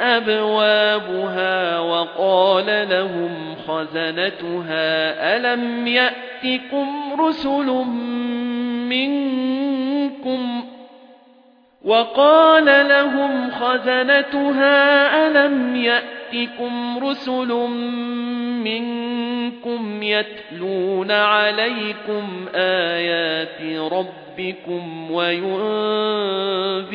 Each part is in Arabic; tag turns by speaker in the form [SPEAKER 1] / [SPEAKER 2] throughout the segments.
[SPEAKER 1] أبوابها وقال لهم خزنتها ألم يأتكم رسل منكم؟ وقال لهم خزنتها ألم يأتكم رسل منكم يتلون عليكم آيات ربكم وينذرونكم؟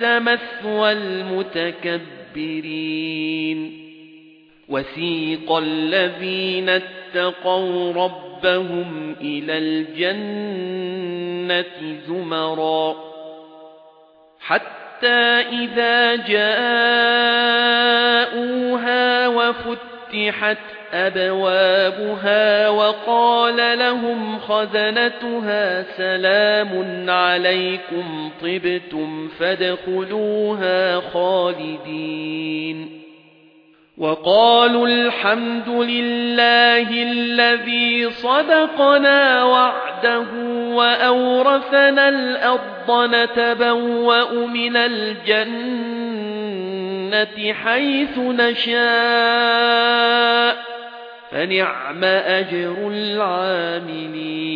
[SPEAKER 1] فَبِئْسَ مثوى المتكبرين وسيق الذين اتقوا ربهم إلى الجنة زمرا حتى إذا جاءوها وفتحت أبوابها وقال لهم خزنتها سلام عليكم طبتم فادخلوها خالدين. وقالوا الحمد لله الذي صدقنا وعده وأورثنا الأرض نتبوأ من الجنة حيث نشاء فنعم أجر العاملين.